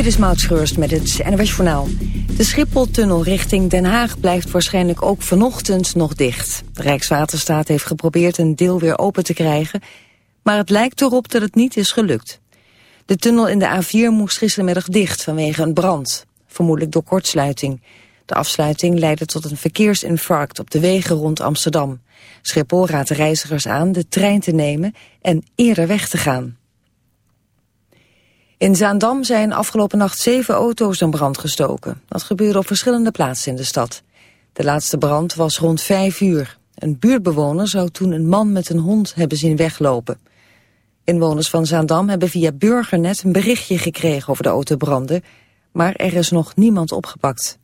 Dit is Maud met het NWS Journaal. De Schipholtunnel richting Den Haag blijft waarschijnlijk ook vanochtend nog dicht. De Rijkswaterstaat heeft geprobeerd een deel weer open te krijgen... maar het lijkt erop dat het niet is gelukt. De tunnel in de A4 moest gistermiddag dicht vanwege een brand. Vermoedelijk door kortsluiting. De afsluiting leidde tot een verkeersinfarct op de wegen rond Amsterdam. Schiphol raadt reizigers aan de trein te nemen en eerder weg te gaan. In Zaandam zijn afgelopen nacht zeven auto's in brand gestoken. Dat gebeurde op verschillende plaatsen in de stad. De laatste brand was rond vijf uur. Een buurtbewoner zou toen een man met een hond hebben zien weglopen. Inwoners van Zaandam hebben via Burgernet een berichtje gekregen over de autobranden, maar er is nog niemand opgepakt.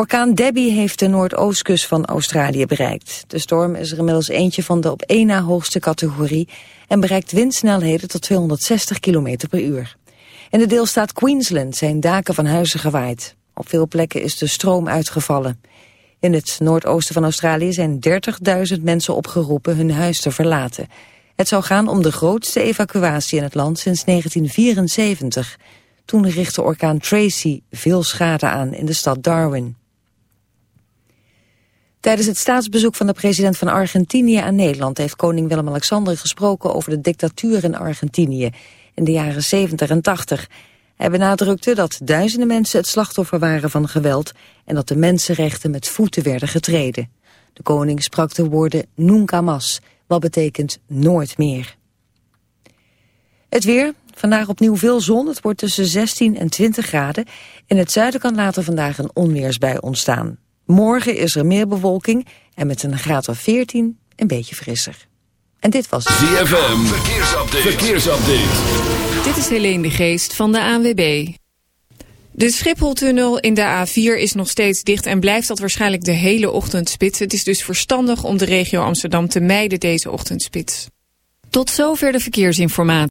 Orkaan Debbie heeft de noordoostkust van Australië bereikt. De storm is er inmiddels eentje van de op één na hoogste categorie... en bereikt windsnelheden tot 260 km per uur. In de deelstaat Queensland zijn daken van huizen gewaaid. Op veel plekken is de stroom uitgevallen. In het noordoosten van Australië zijn 30.000 mensen opgeroepen hun huis te verlaten. Het zou gaan om de grootste evacuatie in het land sinds 1974. Toen richtte orkaan Tracy veel schade aan in de stad Darwin. Tijdens het staatsbezoek van de president van Argentinië aan Nederland... heeft koning Willem-Alexander gesproken over de dictatuur in Argentinië... in de jaren 70 en 80. Hij benadrukte dat duizenden mensen het slachtoffer waren van geweld... en dat de mensenrechten met voeten werden getreden. De koning sprak de woorden nunca más, wat betekent nooit meer. Het weer, vandaag opnieuw veel zon, het wordt tussen 16 en 20 graden. In het zuiden kan later vandaag een onweersbui ontstaan. Morgen is er meer bewolking en met een graad of 14 een beetje frisser. En dit was ZFM, verkeersupdate. verkeersupdate. Dit is Helene de Geest van de ANWB. De Schipholtunnel in de A4 is nog steeds dicht en blijft dat waarschijnlijk de hele ochtendspits. Het is dus verstandig om de regio Amsterdam te mijden deze ochtendspits. Tot zover de verkeersinformatie.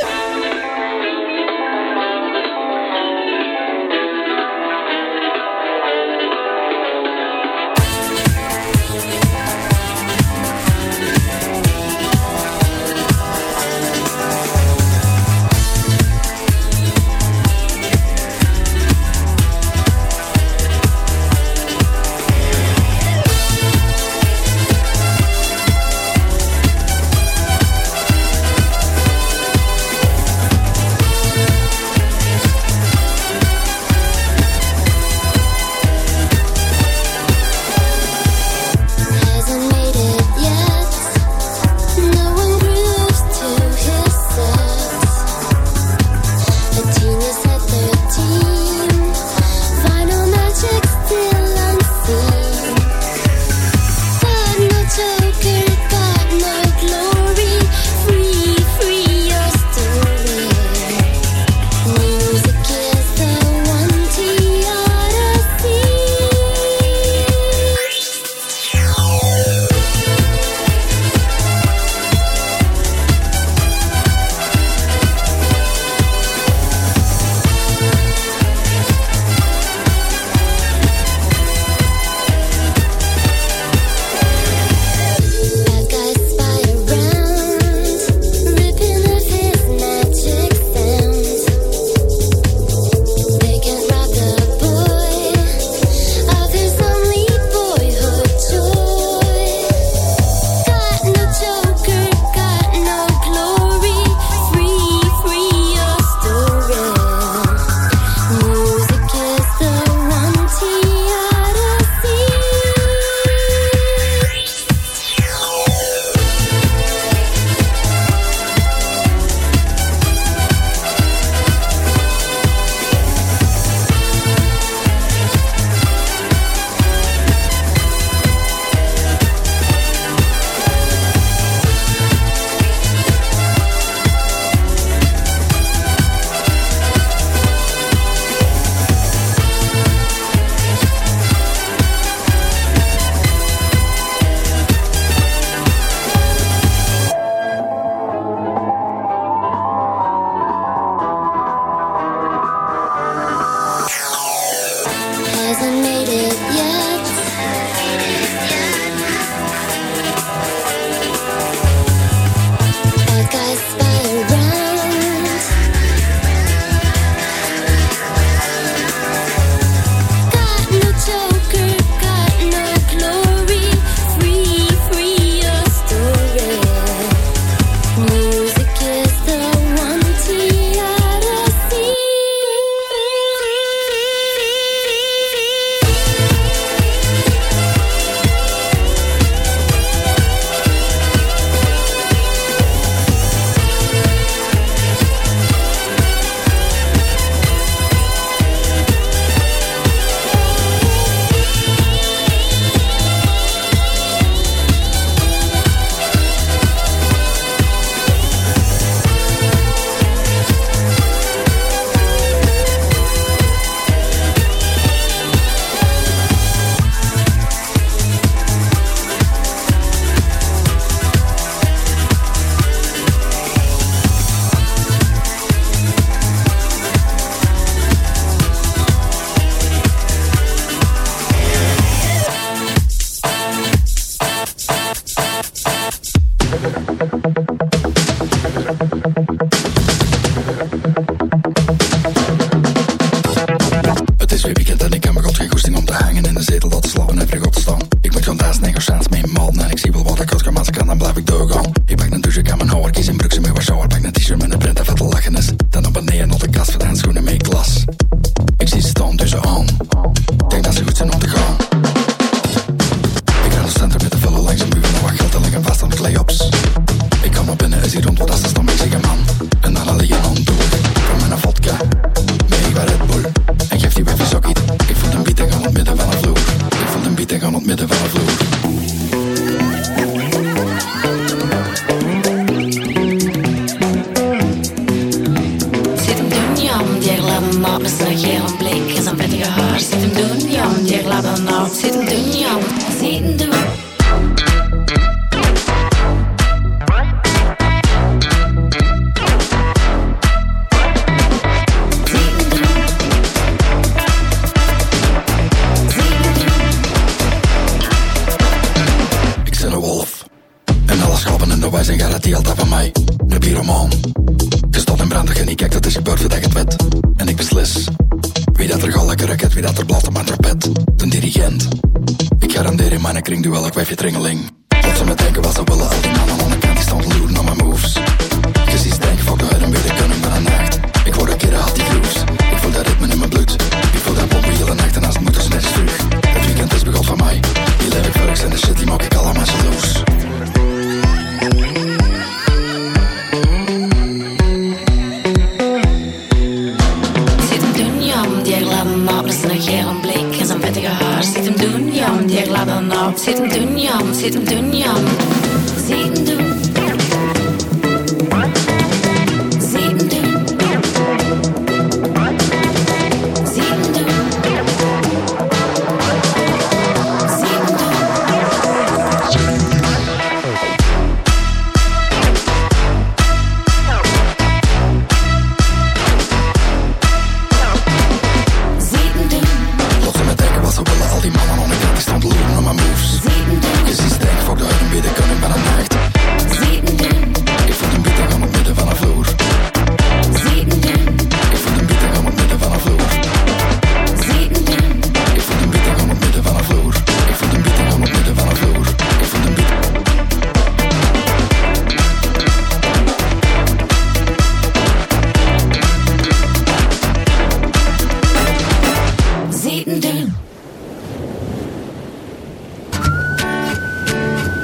ding, duel, ik wijf je tringeling.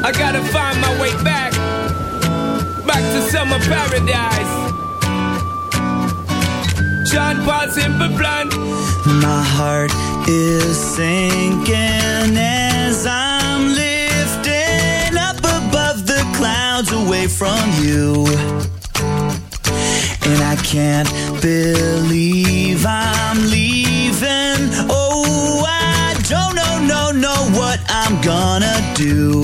I gotta find my way back, back to summer paradise. Sean Paul's Simple Plan. My heart is sinking as I'm lifting up above the clouds away from you. And I can't believe I'm leaving. Oh, I don't know, no, know what I'm gonna do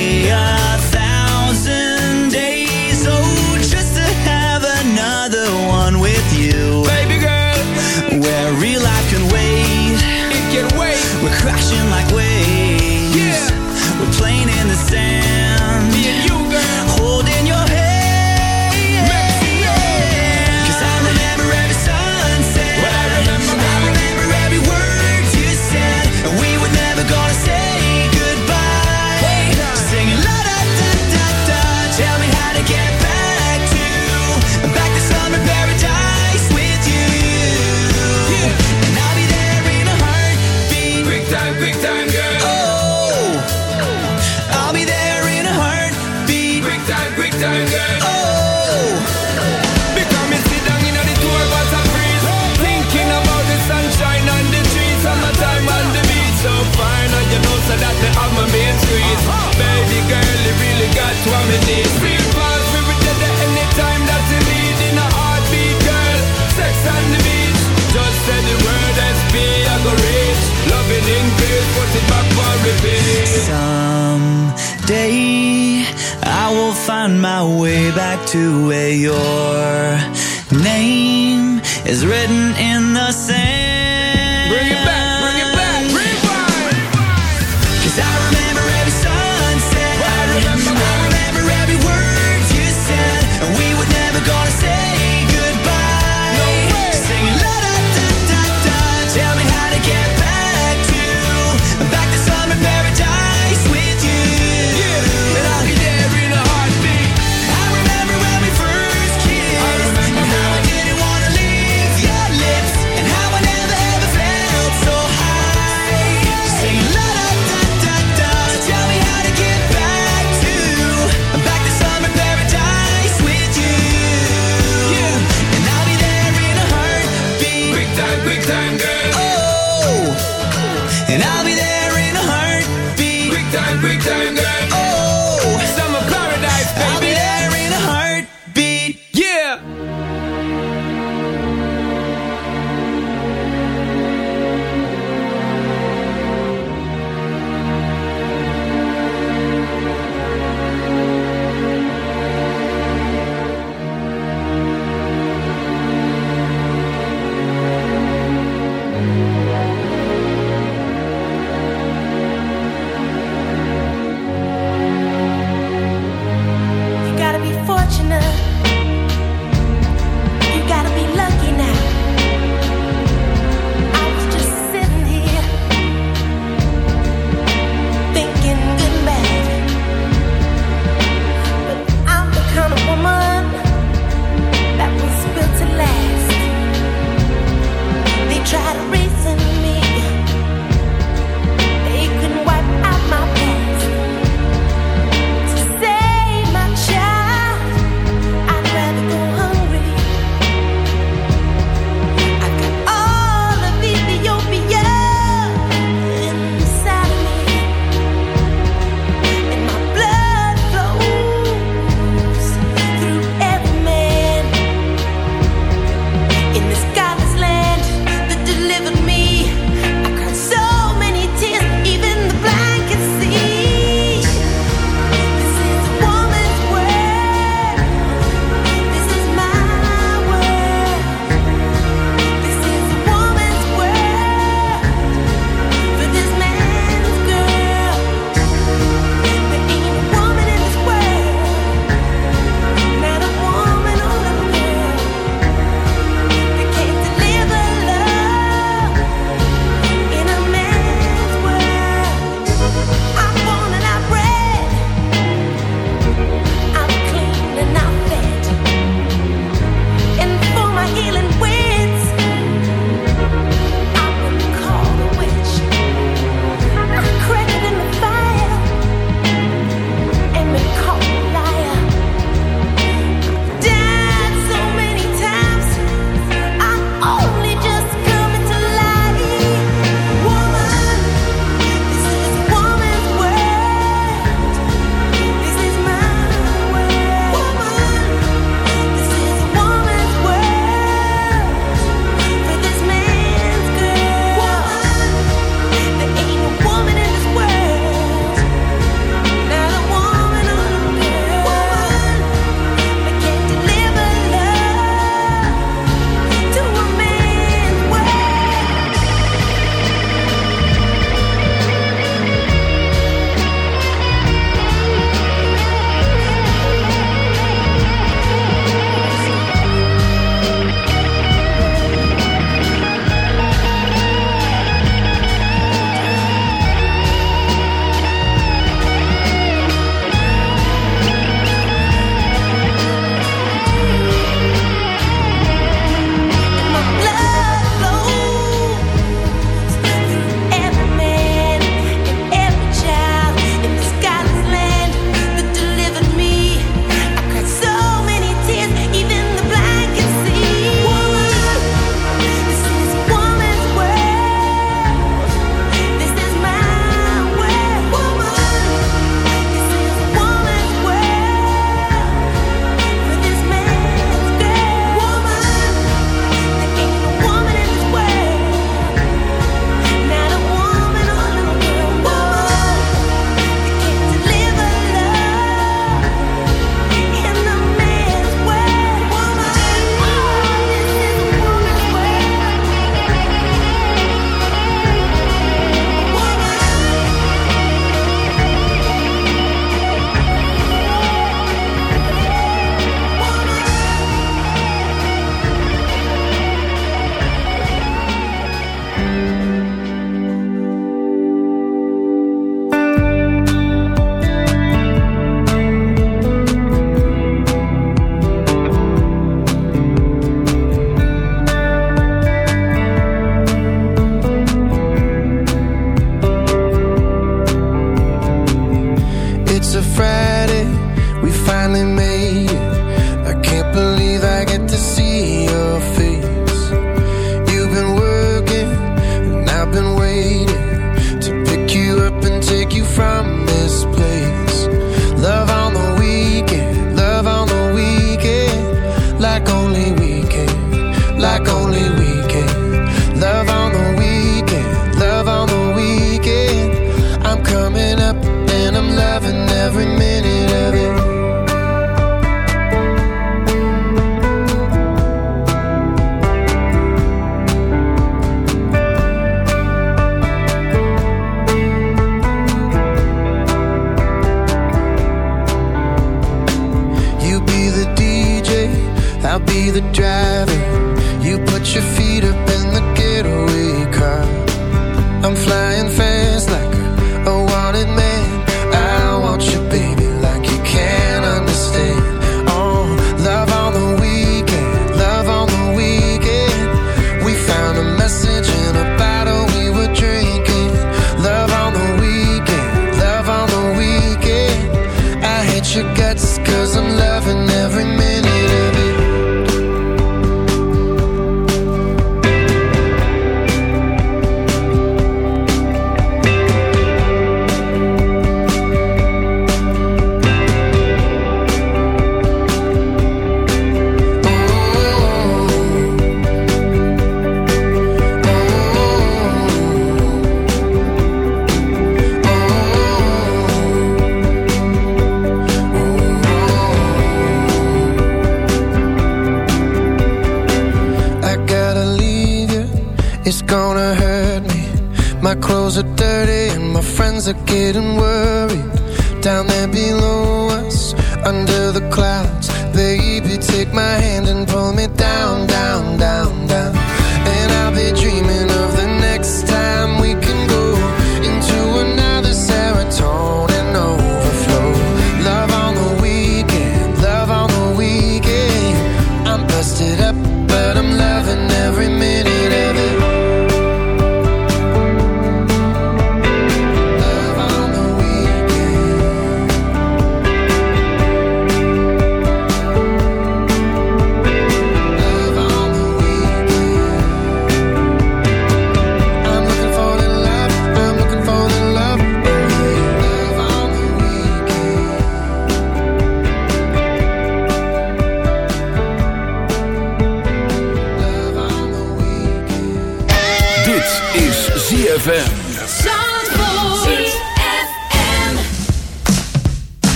ZFM.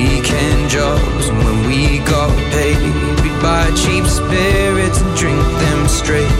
weekend jobs and when we got paid. We'd buy cheap spirits and drink them straight.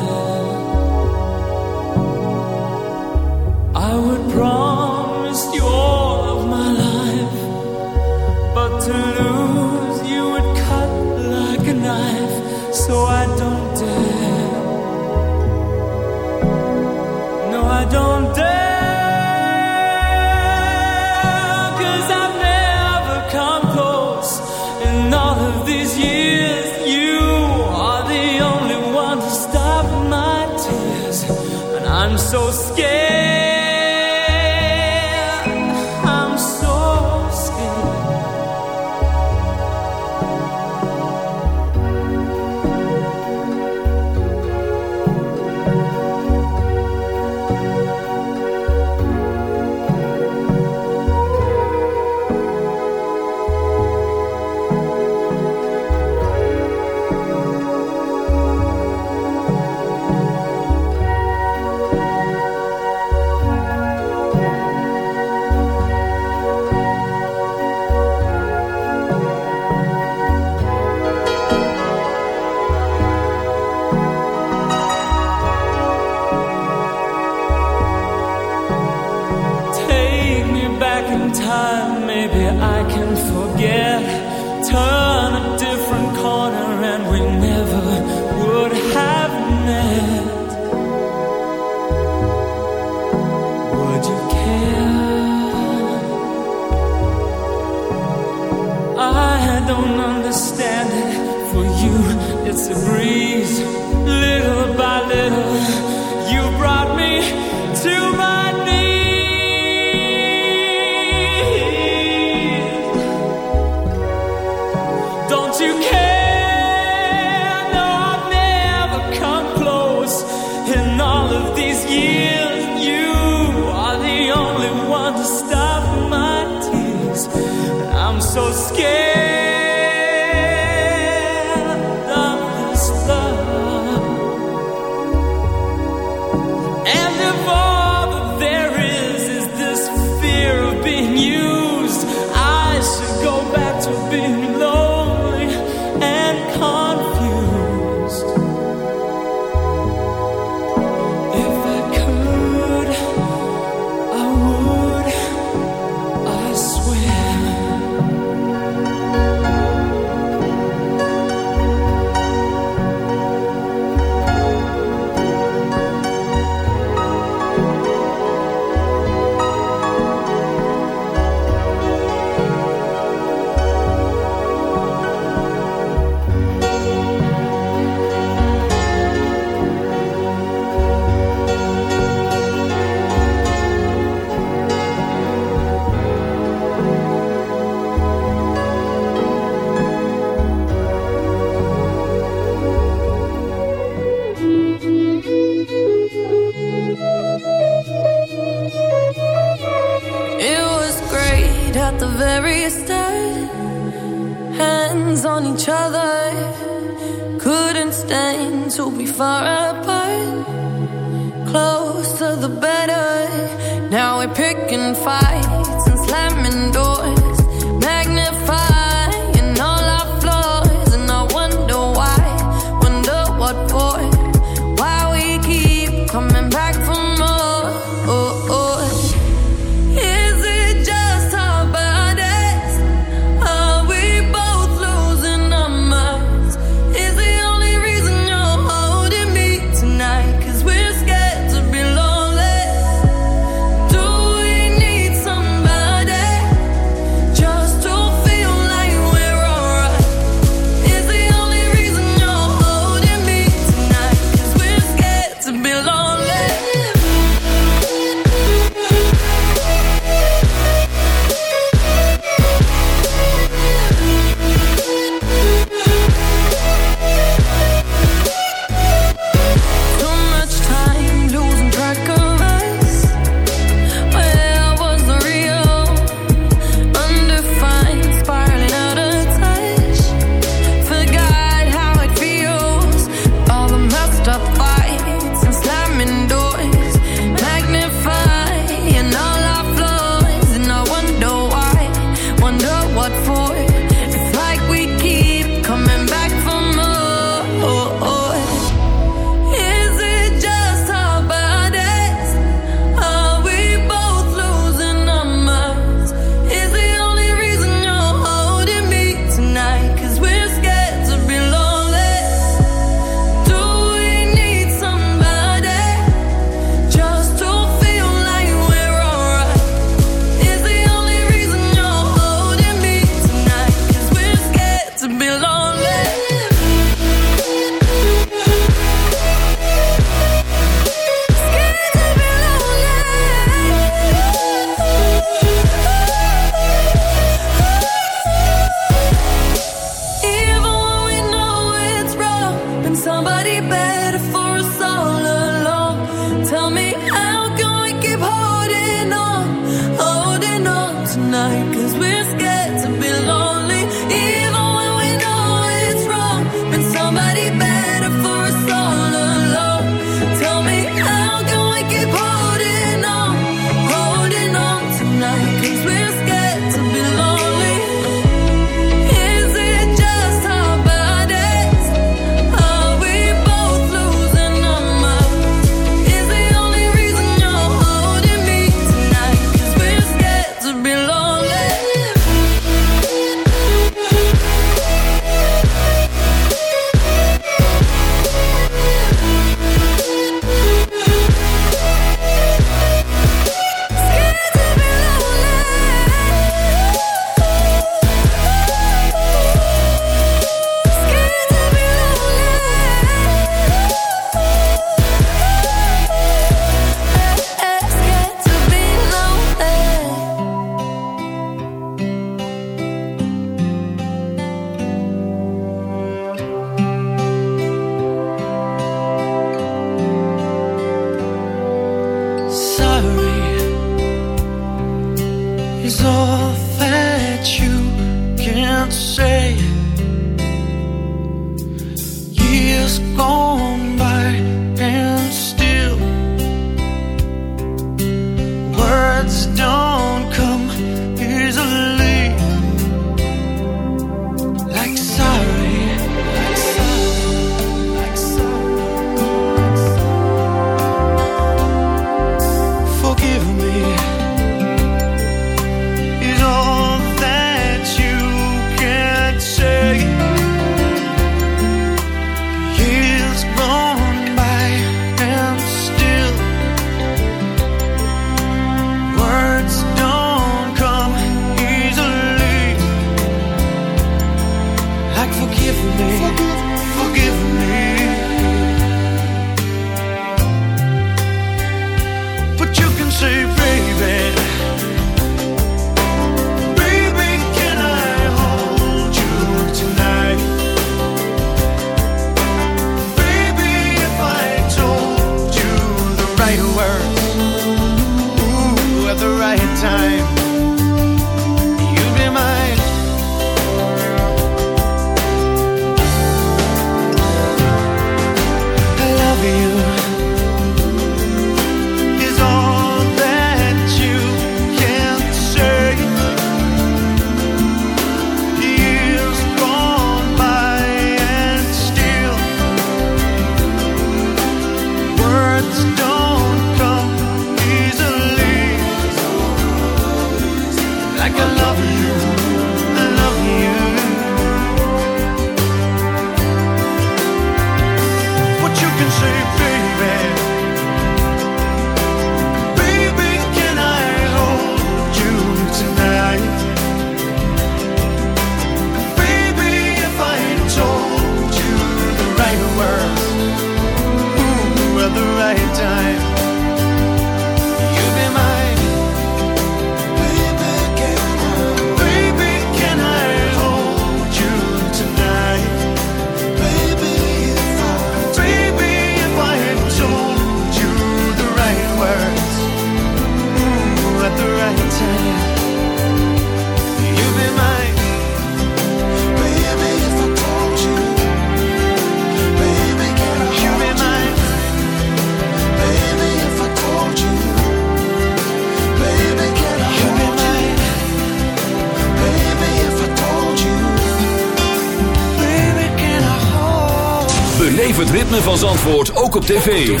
op tv.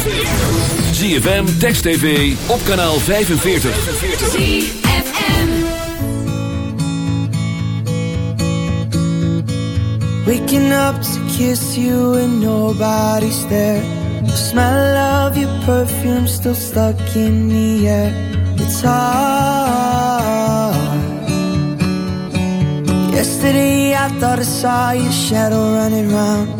ZFM, Text TV, op kanaal 45. ZFM Waking up to kiss you and nobody's there. Smell of your perfume still stuck in the air. It's hard. Yesterday I thought I saw your shadow running round.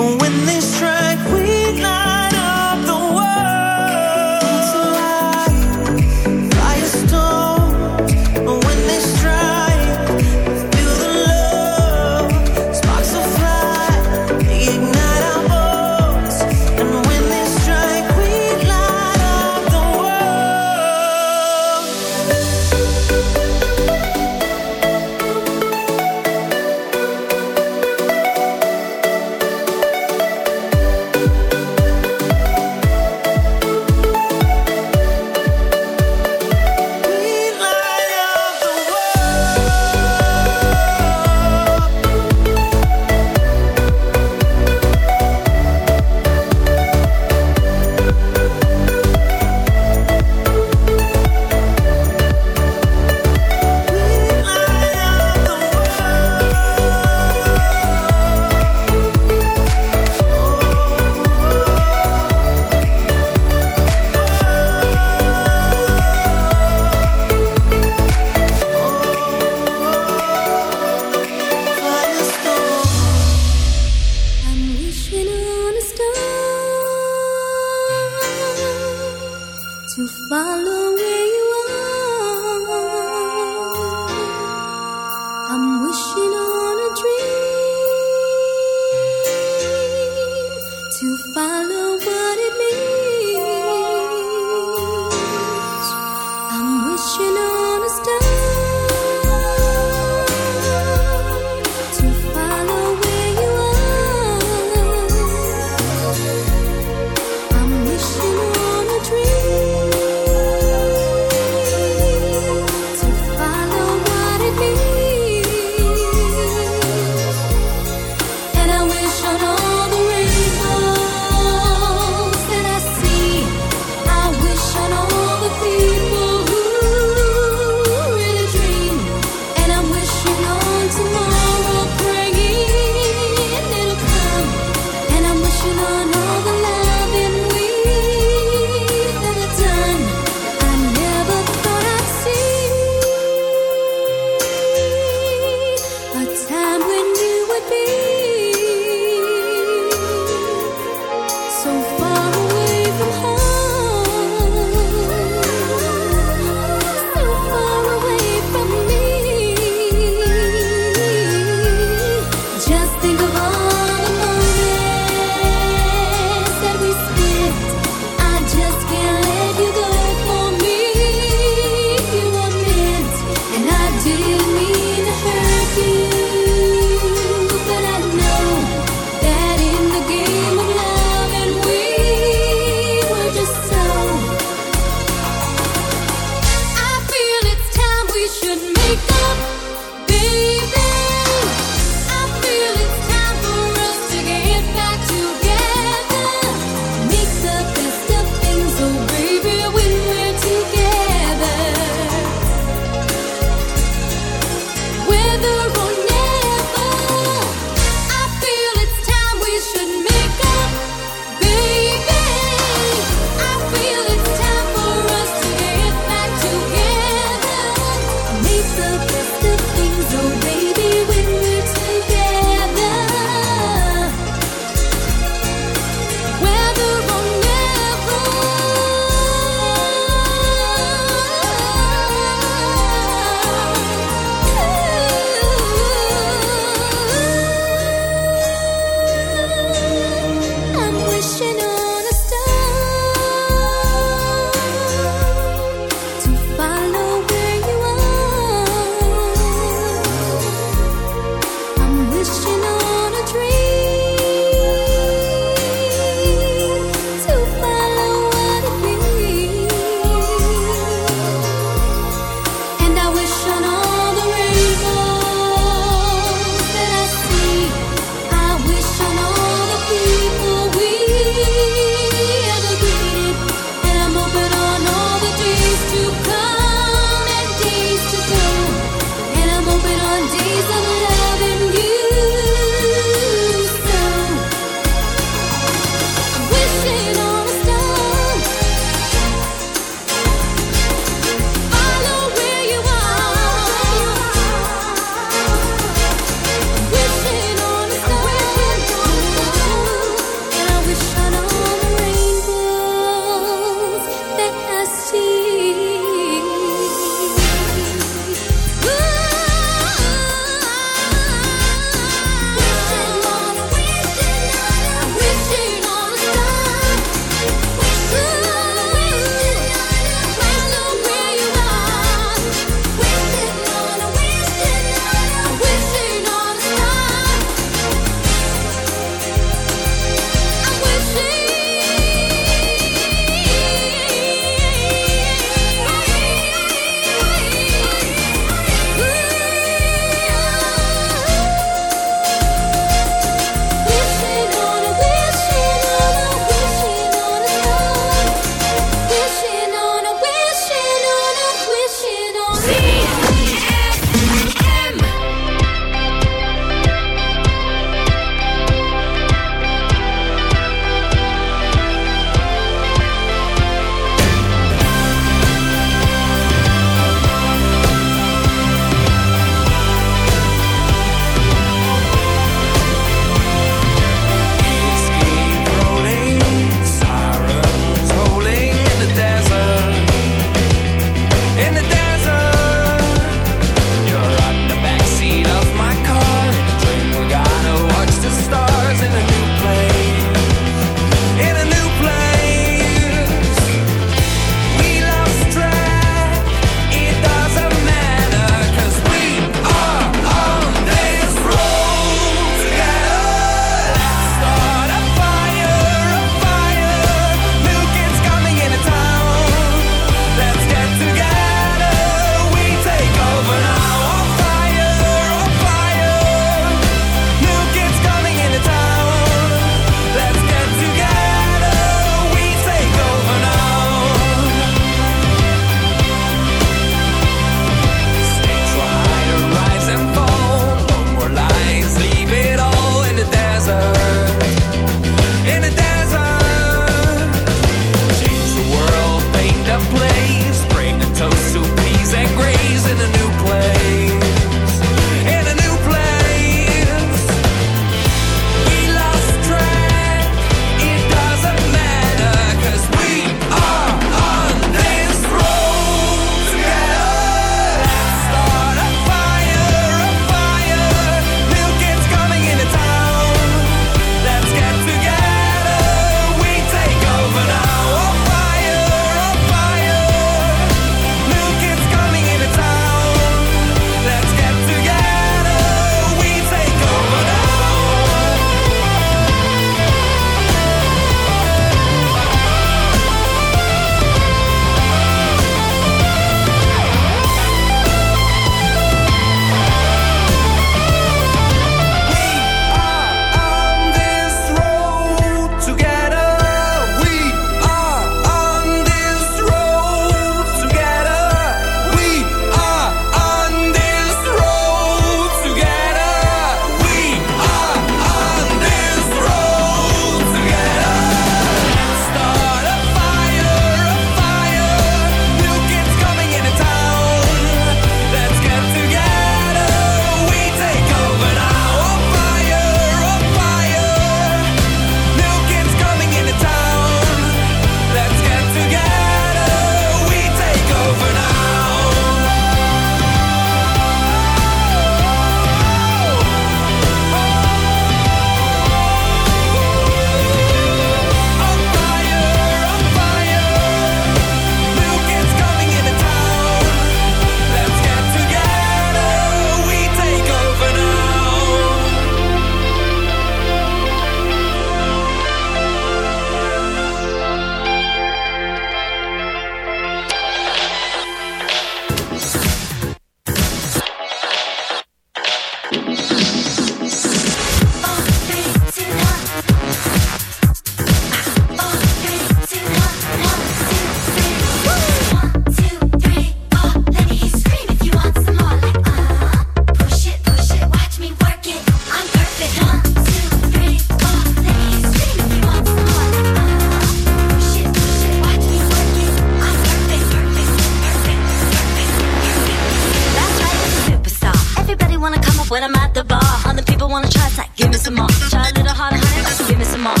some more. Try a little harder, honey, give me some more.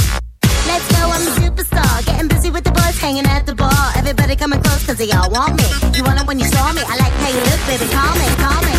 Let's go, I'm a superstar. Getting busy with the boys, hanging at the bar. Everybody coming close, cause they all want me. You want it when you saw me. I like how you look, baby, call me, call me.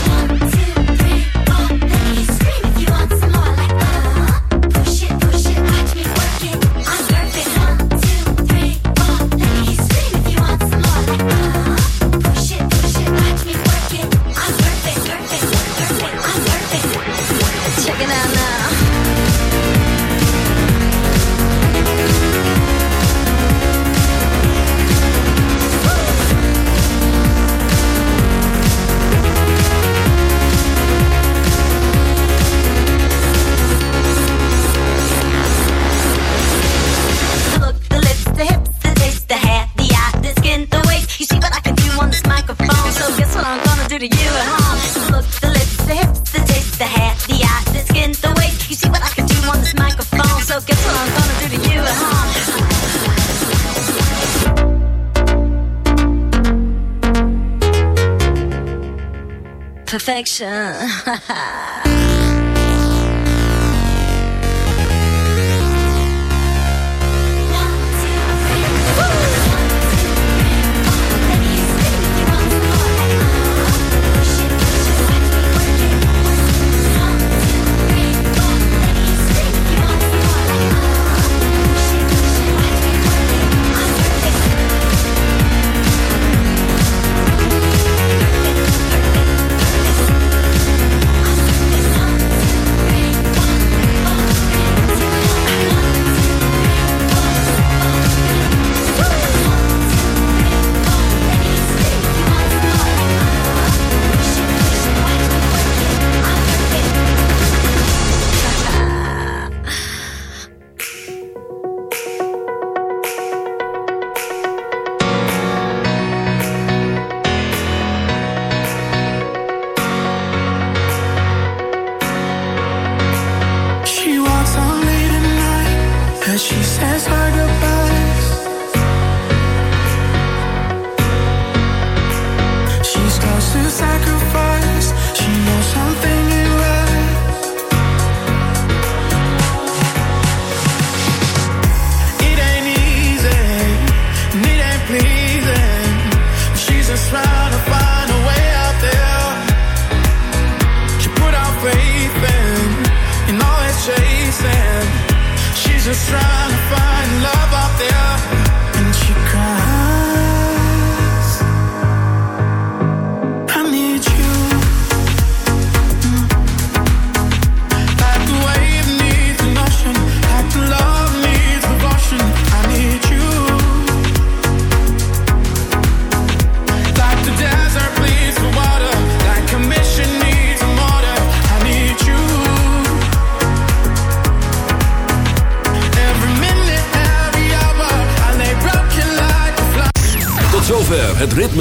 神。哈 哈